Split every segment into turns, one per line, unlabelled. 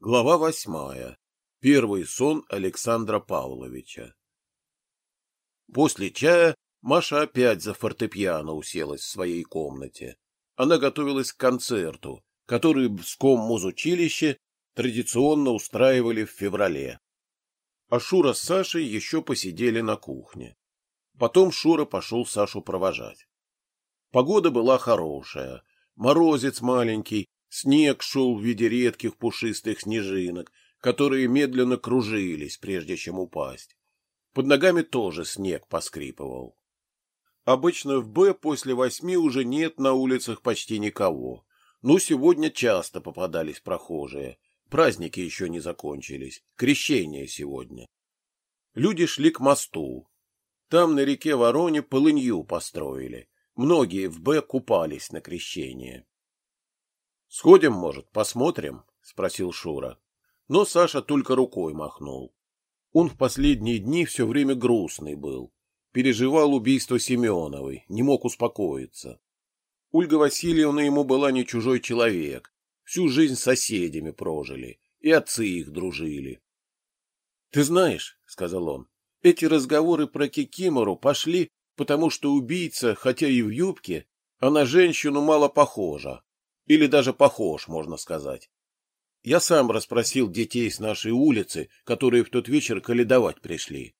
Глава восьмая. Первый сон Александра Павловича. После чая Маша опять за фортепиано уселась в своей комнате. Она готовилась к концерту, который в Бском музучилище традиционно устраивали в феврале. А Шура с Сашей еще посидели на кухне. Потом Шура пошел Сашу провожать. Погода была хорошая, морозец маленький, Снег шел в виде редких пушистых снежинок, которые медленно кружились, прежде чем упасть. Под ногами тоже снег поскрипывал. Обычно в Б после восьми уже нет на улицах почти никого. Но сегодня часто попадались прохожие. Праздники еще не закончились. Крещение сегодня. Люди шли к мосту. Там на реке Вороне полынью построили. Многие в Б купались на крещение. Сходим, может, посмотрим? спросил Шура. Но Саша только рукой махнул. Он в последние дни все время грустный был. Переживал убийство Семеновой, не мог успокоиться. Ольга Васильевна ему была не чужой человек. Всю жизнь соседями прожили, и отцы их дружили. — Ты знаешь, — сказал он, — эти разговоры про Кикимору пошли, потому что убийца, хотя и в юбке, а на женщину мало похожа, или даже похож, можно сказать. Я сам расспросил детей с нашей улицы, которые в тот вечер каледовать пришли.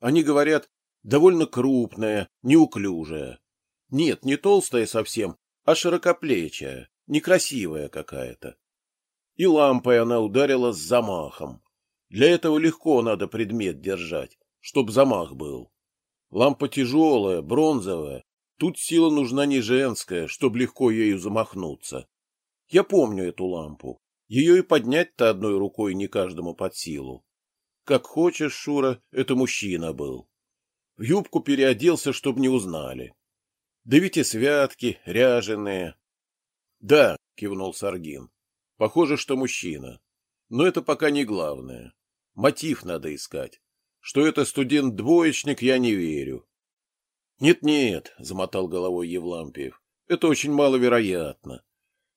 Они говорят, довольно крупная, неуклюжая. Нет, не толстая совсем, а широкоплечая, некрасивая какая-то. И лампой она ударила с замахом. Для этого легко надо предмет держать, чтоб замах был. Лампа тяжелая, бронзовая, Тут сила нужна не женская, чтобы легко ею замахнуться. Я помню эту лампу. Ее и поднять-то одной рукой не каждому под силу. Как хочешь, Шура, это мужчина был. В юбку переоделся, чтобы не узнали. Да ведь и святки, ряженые. — Да, — кивнул Саргин. — Похоже, что мужчина. Но это пока не главное. Мотив надо искать. Что это студент-двоечник, я не верю. «Нет-нет», — замотал головой Евлампиев, — «это очень маловероятно.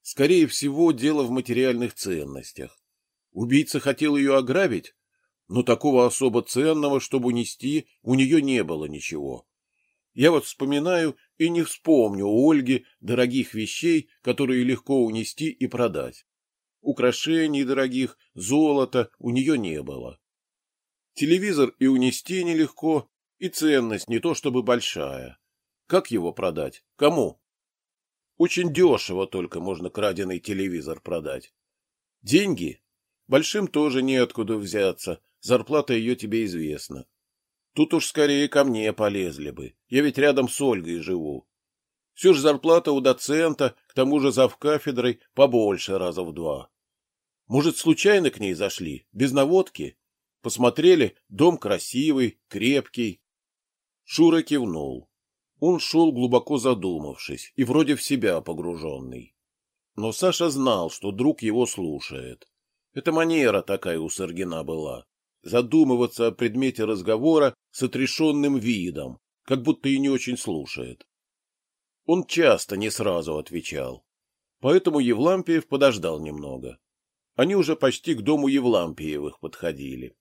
Скорее всего, дело в материальных ценностях. Убийца хотел ее ограбить, но такого особо ценного, чтобы унести, у нее не было ничего. Я вот вспоминаю и не вспомню у Ольги дорогих вещей, которые легко унести и продать. Украшений дорогих, золота у нее не было. Телевизор и унести нелегко, и ценность не то чтобы большая. Как его продать? Кому? Очень дешево только можно краденый телевизор продать. Деньги? Большим тоже неоткуда взяться, зарплата ее тебе известна. Тут уж скорее ко мне полезли бы, я ведь рядом с Ольгой живу. Все же зарплата у доцента, к тому же зав кафедрой, побольше раза в два. Может, случайно к ней зашли, без наводки? Посмотрели, дом красивый, крепкий, Шура кивнул. Он шел глубоко задумавшись и вроде в себя погруженный. Но Саша знал, что друг его слушает. Это манера такая у Саргина была. Задумываться о предмете разговора с отрешенным видом, как будто и не очень слушает. Он часто не сразу отвечал. Поэтому Евлампиев подождал немного. Они уже почти к дому Евлампиевых подходили.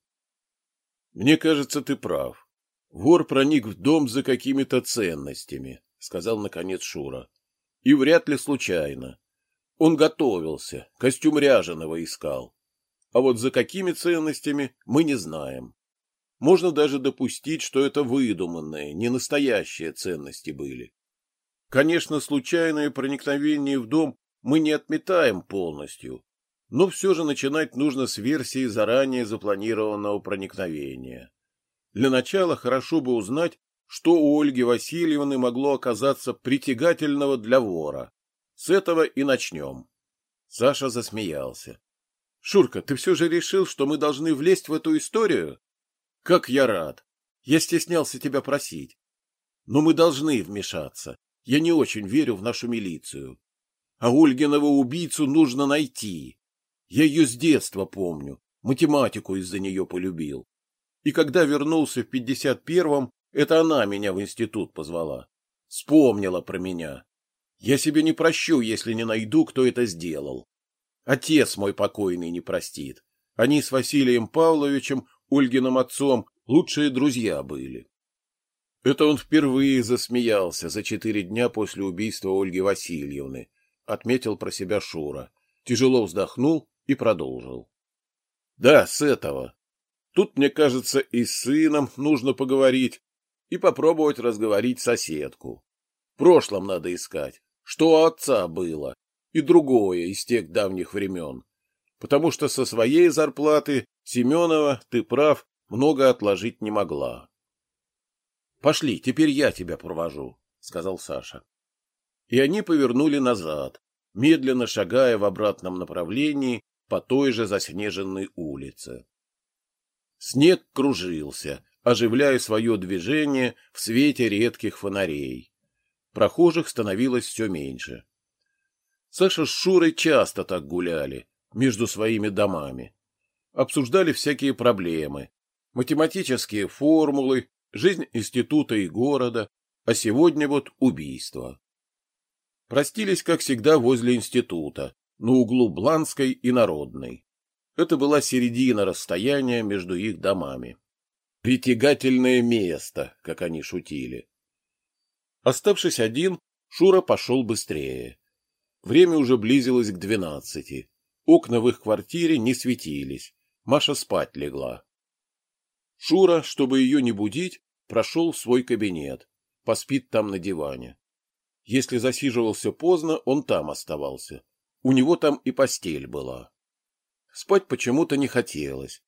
— Мне кажется, ты прав, Вор проник в дом за какими-то ценностями, сказал наконец Шура. И вряд ли случайно. Он готовился, костюм ряженого искал. А вот за какими ценностями мы не знаем. Можно даже допустить, что это выдуманные, не настоящие ценности были. Конечно, случайное проникновение в дом мы не отметаем полностью, но все же начинать нужно с версии заранее запланированного проникновения. Для начала хорошо бы узнать, что у Ольги Васильевны могло оказаться притягательного для вора. С этого и начнем. Саша засмеялся. — Шурка, ты все же решил, что мы должны влезть в эту историю? — Как я рад! Я стеснялся тебя просить. Но мы должны вмешаться. Я не очень верю в нашу милицию. А Ольгиного убийцу нужно найти. Я ее с детства помню. Математику из-за нее полюбил. И когда вернулся в пятьдесят первом, это она меня в институт позвала. Вспомнила про меня. Я себе не прощу, если не найду, кто это сделал. Отец мой покойный не простит. Они с Василием Павловичем, Ольгиным отцом, лучшие друзья были. Это он впервые засмеялся за четыре дня после убийства Ольги Васильевны, отметил про себя Шура, тяжело вздохнул и продолжил. Да, с этого. Тут, мне кажется, и с сыном нужно поговорить, и попробовать разговорить соседку. В прошлом надо искать, что у отца было, и другое из тех давних времен. Потому что со своей зарплаты Семенова, ты прав, много отложить не могла. — Пошли, теперь я тебя провожу, — сказал Саша. И они повернули назад, медленно шагая в обратном направлении по той же заснеженной улице. Снег кружился, оживляя свое движение в свете редких фонарей. Прохожих становилось все меньше. Саша с Шурой часто так гуляли, между своими домами. Обсуждали всякие проблемы, математические формулы, жизнь института и города, а сегодня вот убийство. Простились, как всегда, возле института, на углу Бланской и Народной. Это была середина расстояния между их домами. Притягательное место, как они шутили. Оставшись один, Шура пошел быстрее. Время уже близилось к двенадцати. Окна в их квартире не светились. Маша спать легла. Шура, чтобы ее не будить, прошел в свой кабинет. Поспит там на диване. Если засиживался поздно, он там оставался. У него там и постель была. Спать почему-то не хотелось.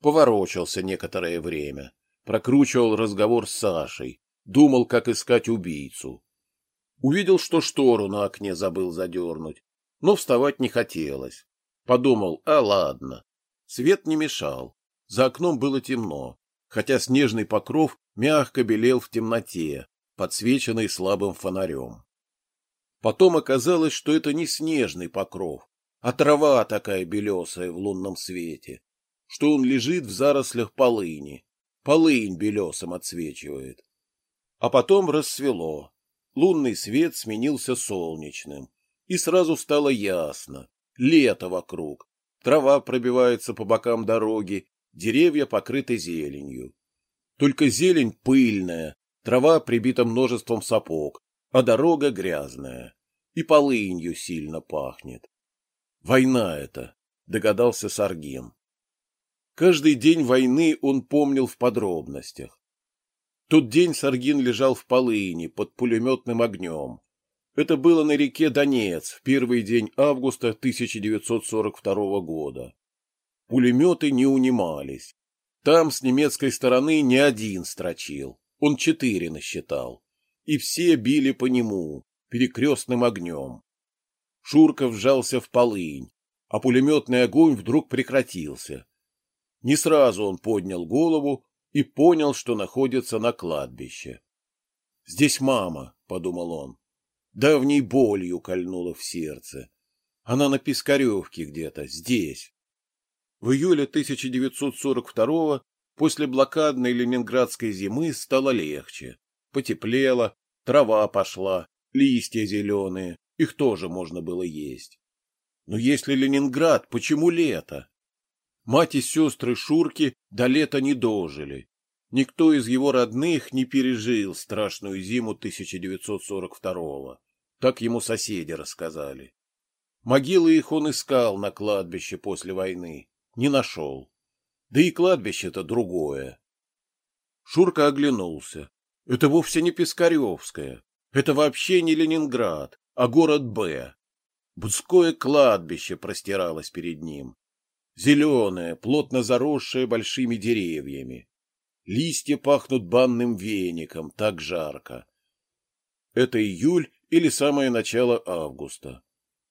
Поворочился некоторое время, прокручивал разговор с Сашей, думал, как искать убийцу. Увидел, что штору на окне забыл задернуть, но вставать не хотелось. Подумал, а ладно. Свет не мешал. За окном было темно, хотя снежный покров мягко белел в темноте, подсвеченный слабым фонарем. Потом оказалось, что это не снежный покров, а трава такая белесая в лунном свете что он лежит в зарослях полыни. Полынь белесом отсвечивает. А потом рассвело. Лунный свет сменился солнечным. И сразу стало ясно. Лето вокруг. Трава пробивается по бокам дороги, деревья покрыты зеленью. Только зелень пыльная, трава прибита множеством сапог, а дорога грязная. И полынью сильно пахнет. Война это, догадался Саргин. Каждый день войны он помнил в подробностях. Тот день Саргин лежал в полыни под пулеметным огнем. Это было на реке Донец в первый день августа 1942 года. Пулеметы не унимались. Там с немецкой стороны не один строчил, он четыре насчитал. И все били по нему, перекрестным огнем. Шурка вжался в полынь, а пулеметный огонь вдруг прекратился, не сразу он поднял голову и понял, что находится на кладбище. «Здесь мама», — подумал он. Давней болью кольнула в сердце. Она на Пискаревке где-то, здесь. В июле 1942-го, после блокадной ленинградской зимы, стало легче. Потеплело, трава пошла, листья зеленые, их тоже можно было есть. Но если Ленинград, почему лето? Мать и сестры Шурки до лета не дожили. Никто из его родных не пережил страшную зиму 1942-го. Так ему соседи рассказали. Могилы их он искал на кладбище после войны. Не нашел. Да и кладбище-то другое. Шурка оглянулся. Это вовсе не Пискаревское. Это вообще не Ленинград, а город Б. Будское кладбище простиралось перед ним зеленое, плотно заросшее большими деревьями. Листья пахнут банным веником, так жарко. Это июль или самое начало августа.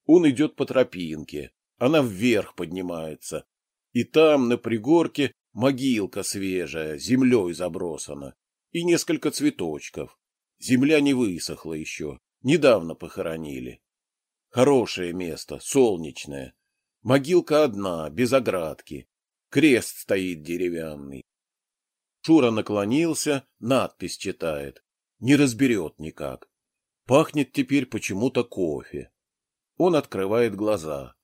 Он идет по тропинке, она вверх поднимается, и там, на пригорке, могилка свежая, землей забросана, и несколько цветочков. Земля не высохла еще, недавно похоронили. Хорошее место, солнечное, Могилка одна, без оградки. Крест стоит деревянный. Шура наклонился, надпись читает. Не разберет никак. Пахнет теперь почему-то кофе. Он открывает глаза.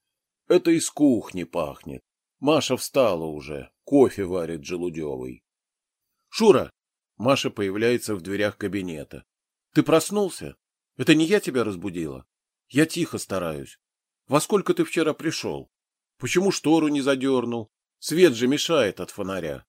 Это из кухни пахнет. Маша встала уже, кофе варит желудевый. Шура! Маша появляется в дверях кабинета. Ты проснулся? Это не я тебя разбудила? Я тихо стараюсь. Во сколько ты вчера пришел? Почему штору не задернул? Свет же мешает от фонаря.